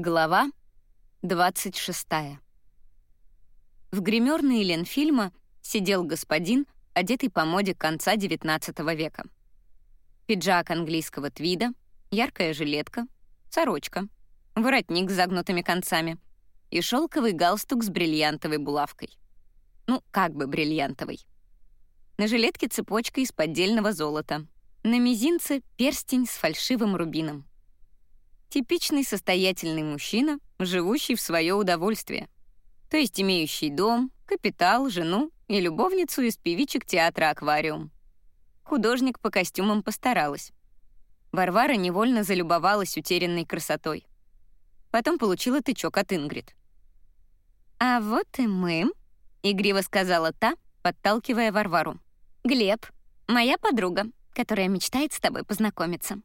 Глава 26. В гримерной Ленфильма сидел господин, одетый по моде конца XIX века. Пиджак английского твида, яркая жилетка, сорочка, воротник с загнутыми концами и шелковый галстук с бриллиантовой булавкой. Ну, как бы бриллиантовой. На жилетке цепочка из поддельного золота. На мизинце перстень с фальшивым рубином. Типичный состоятельный мужчина, живущий в свое удовольствие. То есть имеющий дом, капитал, жену и любовницу из певичек театра «Аквариум». Художник по костюмам постаралась. Варвара невольно залюбовалась утерянной красотой. Потом получила тычок от Ингрид. «А вот и мы», — игриво сказала та, подталкивая Варвару. «Глеб, моя подруга, которая мечтает с тобой познакомиться»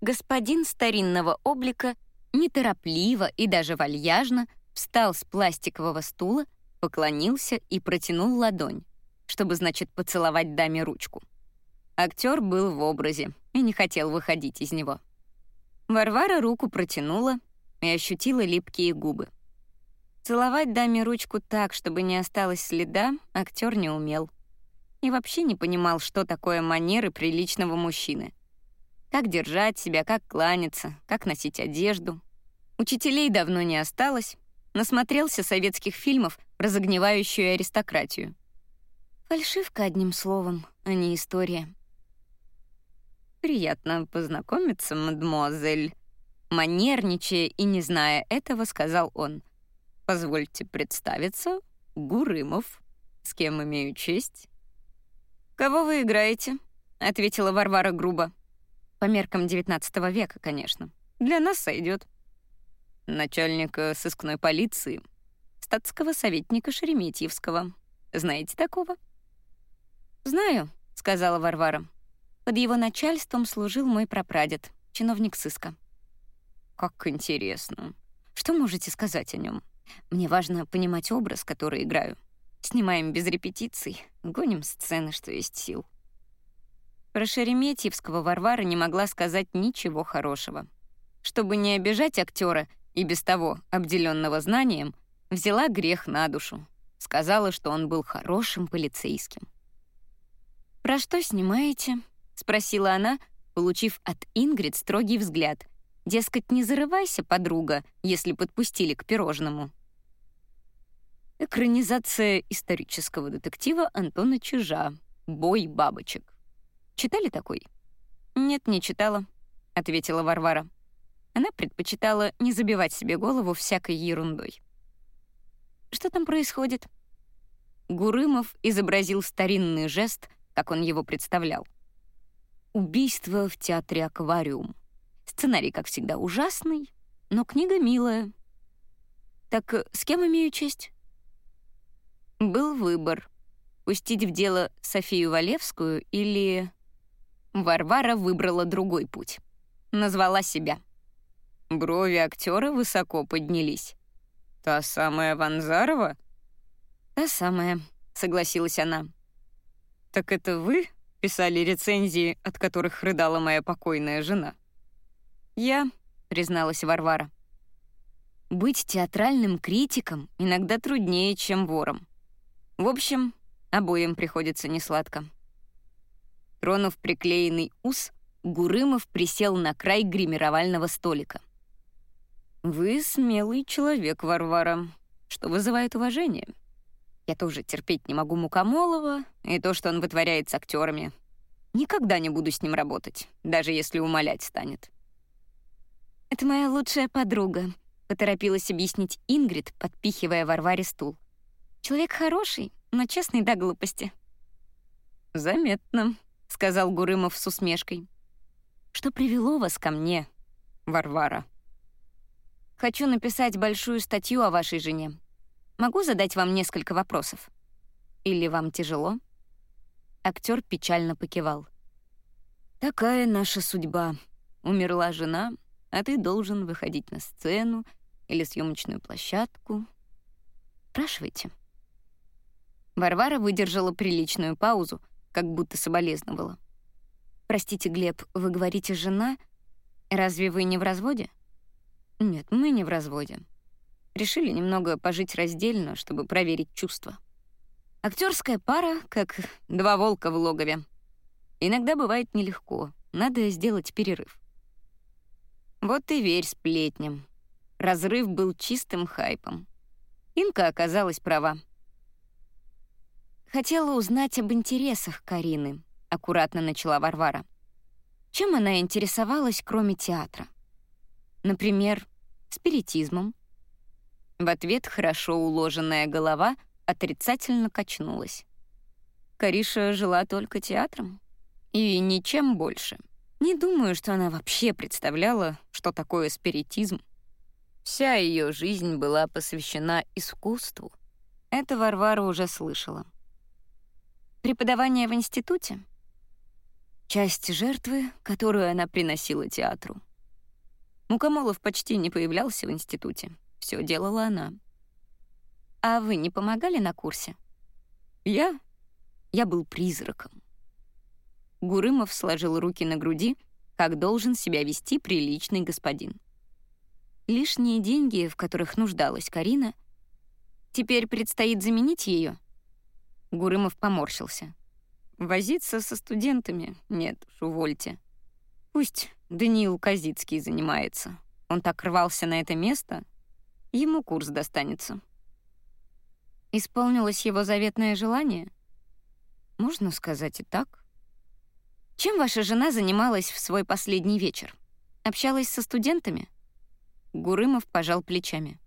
господин старинного облика неторопливо и даже вальяжно встал с пластикового стула, поклонился и протянул ладонь, чтобы, значит, поцеловать даме ручку. Актер был в образе и не хотел выходить из него. Варвара руку протянула и ощутила липкие губы. Целовать даме ручку так, чтобы не осталось следа, актер не умел. И вообще не понимал, что такое манеры приличного мужчины — как держать себя, как кланяться, как носить одежду. Учителей давно не осталось. Насмотрелся советских фильмов про загнивающую аристократию. Фальшивка, одним словом, а не история. «Приятно познакомиться, мадемуазель», манерничая и не зная этого, сказал он. «Позвольте представиться, Гурымов. С кем имею честь?» «Кого вы играете?» — ответила Варвара грубо. По меркам XIX века, конечно. Для нас сойдет. Начальника сыскной полиции, статского советника Шереметьевского. Знаете такого? «Знаю», — сказала Варвара. «Под его начальством служил мой прапрадед, чиновник сыска». «Как интересно. Что можете сказать о нем? Мне важно понимать образ, который играю. Снимаем без репетиций, гоним сцены, что есть сил». Про Шереметьевского Варвара не могла сказать ничего хорошего. Чтобы не обижать актера и без того обделенного знанием, взяла грех на душу. Сказала, что он был хорошим полицейским. «Про что снимаете?» — спросила она, получив от Ингрид строгий взгляд. Дескать, не зарывайся, подруга, если подпустили к пирожному. Экранизация исторического детектива Антона Чижа «Бой бабочек». Читали такой? Нет, не читала, ответила Варвара. Она предпочитала не забивать себе голову всякой ерундой. Что там происходит? Гурымов изобразил старинный жест, как он его представлял. Убийство в театре «Аквариум». Сценарий, как всегда, ужасный, но книга милая. Так э, с кем имею честь? Был выбор — пустить в дело Софию Валевскую или Варвара выбрала другой путь. Назвала себя. Брови актера высоко поднялись. «Та самая Ванзарова?» «Та самая», — согласилась она. «Так это вы писали рецензии, от которых рыдала моя покойная жена?» «Я», — призналась Варвара. «Быть театральным критиком иногда труднее, чем вором. В общем, обоим приходится несладко». Тронув приклеенный ус, Гурымов присел на край гримировального столика. «Вы смелый человек, Варвара, что вызывает уважение. Я тоже терпеть не могу Мукомолова и то, что он вытворяет с актерами. Никогда не буду с ним работать, даже если умолять станет». «Это моя лучшая подруга», — поторопилась объяснить Ингрид, подпихивая Варваре стул. «Человек хороший, но честный до глупости». «Заметно», — сказал Гурымов с усмешкой. «Что привело вас ко мне, Варвара?» «Хочу написать большую статью о вашей жене. Могу задать вам несколько вопросов? Или вам тяжело?» Актер печально покивал. «Такая наша судьба. Умерла жена, а ты должен выходить на сцену или съемочную площадку. Спрашивайте». Варвара выдержала приличную паузу, как будто соболезновала. «Простите, Глеб, вы говорите «жена»? Разве вы не в разводе?» Нет, мы не в разводе. Решили немного пожить раздельно, чтобы проверить чувства. Актерская пара, как два волка в логове. Иногда бывает нелегко, надо сделать перерыв. Вот и верь сплетням. Разрыв был чистым хайпом. Инка оказалась права. Хотела узнать об интересах Карины, аккуратно начала Варвара. Чем она интересовалась, кроме театра? Например, спиритизмом. В ответ хорошо уложенная голова отрицательно качнулась. Кариша жила только театром и ничем больше. Не думаю, что она вообще представляла, что такое спиритизм. Вся ее жизнь была посвящена искусству. Это Варвара уже слышала. Преподавание в институте? Часть жертвы, которую она приносила театру. Мукомолов почти не появлялся в институте. Все делала она. А вы не помогали на курсе? Я? Я был призраком. Гурымов сложил руки на груди, как должен себя вести приличный господин. Лишние деньги, в которых нуждалась Карина, теперь предстоит заменить ее. Гурымов поморщился. Возиться со студентами? Нет увольте. Пусть Даниил Казицкий занимается. Он так рвался на это место, ему курс достанется. Исполнилось его заветное желание? Можно сказать и так. Чем ваша жена занималась в свой последний вечер? Общалась со студентами? Гурымов пожал плечами.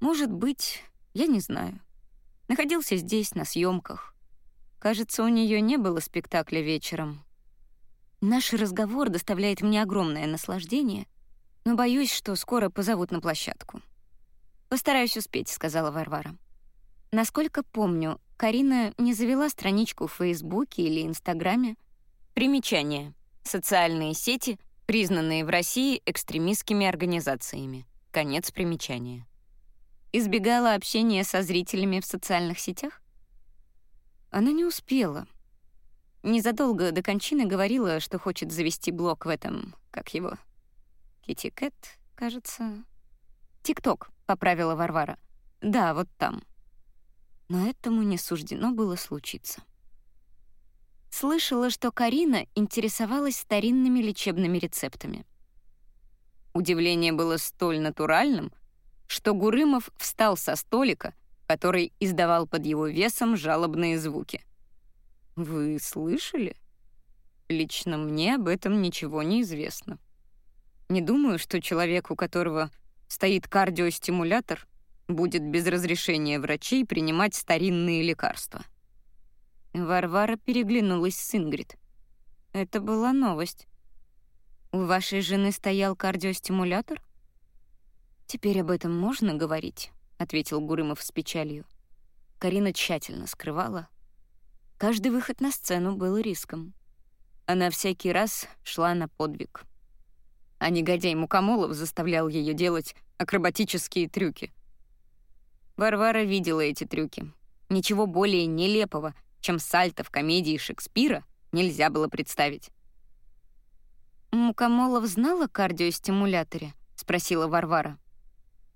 Может быть, я не знаю. Находился здесь, на съемках. Кажется, у нее не было спектакля вечером. Наш разговор доставляет мне огромное наслаждение, но боюсь, что скоро позовут на площадку. «Постараюсь успеть», — сказала Варвара. Насколько помню, Карина не завела страничку в Фейсбуке или Инстаграме. Примечание. Социальные сети, признанные в России экстремистскими организациями. Конец примечания. Избегала общения со зрителями в социальных сетях? Она не успела. Незадолго до кончины говорила, что хочет завести блог в этом, как его, Китти Кэт, кажется. ТикТок, поправила Варвара. Да, вот там. Но этому не суждено было случиться. Слышала, что Карина интересовалась старинными лечебными рецептами. Удивление было столь натуральным, что Гурымов встал со столика, который издавал под его весом жалобные звуки. Вы слышали? Лично мне об этом ничего не известно. Не думаю, что человек, у которого стоит кардиостимулятор, будет без разрешения врачей принимать старинные лекарства. Варвара переглянулась с Ингрид. Это была новость. У вашей жены стоял кардиостимулятор? Теперь об этом можно говорить, ответил Гурымов с печалью. Карина тщательно скрывала, Каждый выход на сцену был риском. Она всякий раз шла на подвиг. А негодяй Мукомолов заставлял ее делать акробатические трюки. Варвара видела эти трюки. Ничего более нелепого, чем сальто в комедии Шекспира, нельзя было представить. «Мукомолов знал о кардиостимуляторе?» — спросила Варвара.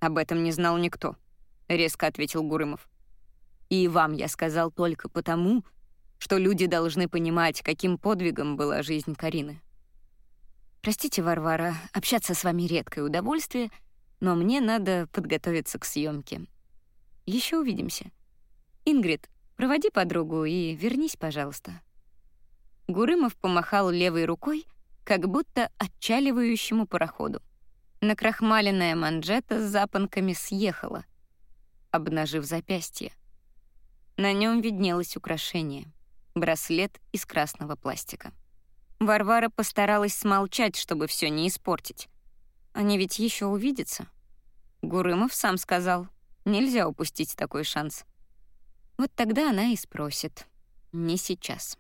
«Об этом не знал никто», — резко ответил Гурымов. «И вам я сказал только потому, что люди должны понимать, каким подвигом была жизнь Карины. Простите, Варвара, общаться с вами редкое удовольствие, но мне надо подготовиться к съемке. Еще увидимся. Ингрид, проводи подругу и вернись, пожалуйста. Гурымов помахал левой рукой, как будто отчаливающему пароходу. Накрахмаленная манжета с запонками съехала, обнажив запястье. На нем виднелось украшение — браслет из красного пластика. Варвара постаралась смолчать, чтобы все не испортить. Они ведь еще увидятся. Гурымов сам сказал, нельзя упустить такой шанс. Вот тогда она и спросит. Не сейчас.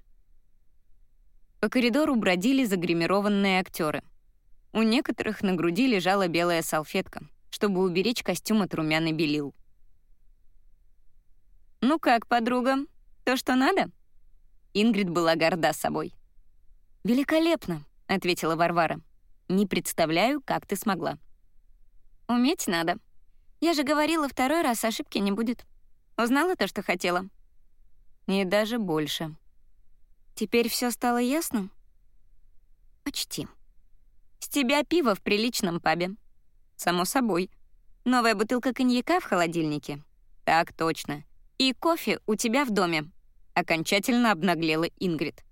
По коридору бродили загримированные актеры. У некоторых на груди лежала белая салфетка, чтобы уберечь костюм от румяной белил. «Ну как, подруга, то, что надо?» Ингрид была горда собой. «Великолепно», — ответила Варвара. «Не представляю, как ты смогла». Уметь надо. Я же говорила, второй раз ошибки не будет. Узнала то, что хотела? И даже больше. Теперь все стало ясно? Почти. Тебя пиво в приличном пабе. Само собой. Новая бутылка коньяка в холодильнике. Так точно. И кофе у тебя в доме. Окончательно обнаглела Ингрид.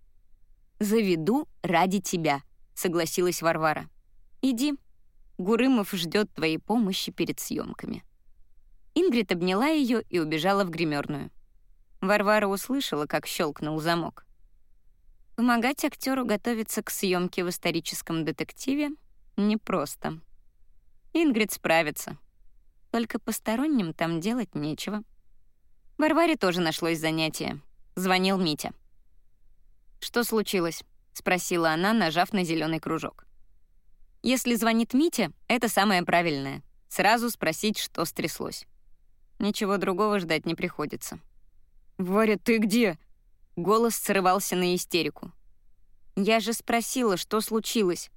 «Заведу ради тебя», — согласилась Варвара. «Иди. Гурымов ждет твоей помощи перед съемками. Ингрид обняла ее и убежала в гримерную. Варвара услышала, как щелкнул замок. Помогать актеру готовиться к съемке в историческом детективе непросто. Ингрид справится. Только посторонним там делать нечего. Варваре тоже нашлось занятие. Звонил Митя. «Что случилось?» — спросила она, нажав на зеленый кружок. Если звонит Митя, это самое правильное. Сразу спросить, что стряслось. Ничего другого ждать не приходится. «Варя, ты где?» Голос срывался на истерику. «Я же спросила, что случилось.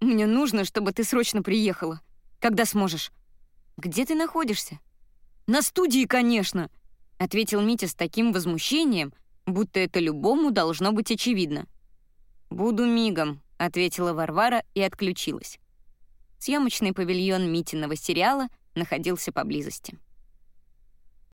Мне нужно, чтобы ты срочно приехала. Когда сможешь?» «Где ты находишься?» «На студии, конечно!» — ответил Митя с таким возмущением, будто это любому должно быть очевидно. «Буду мигом», — ответила Варвара и отключилась. Съемочный павильон Митиного сериала находился поблизости.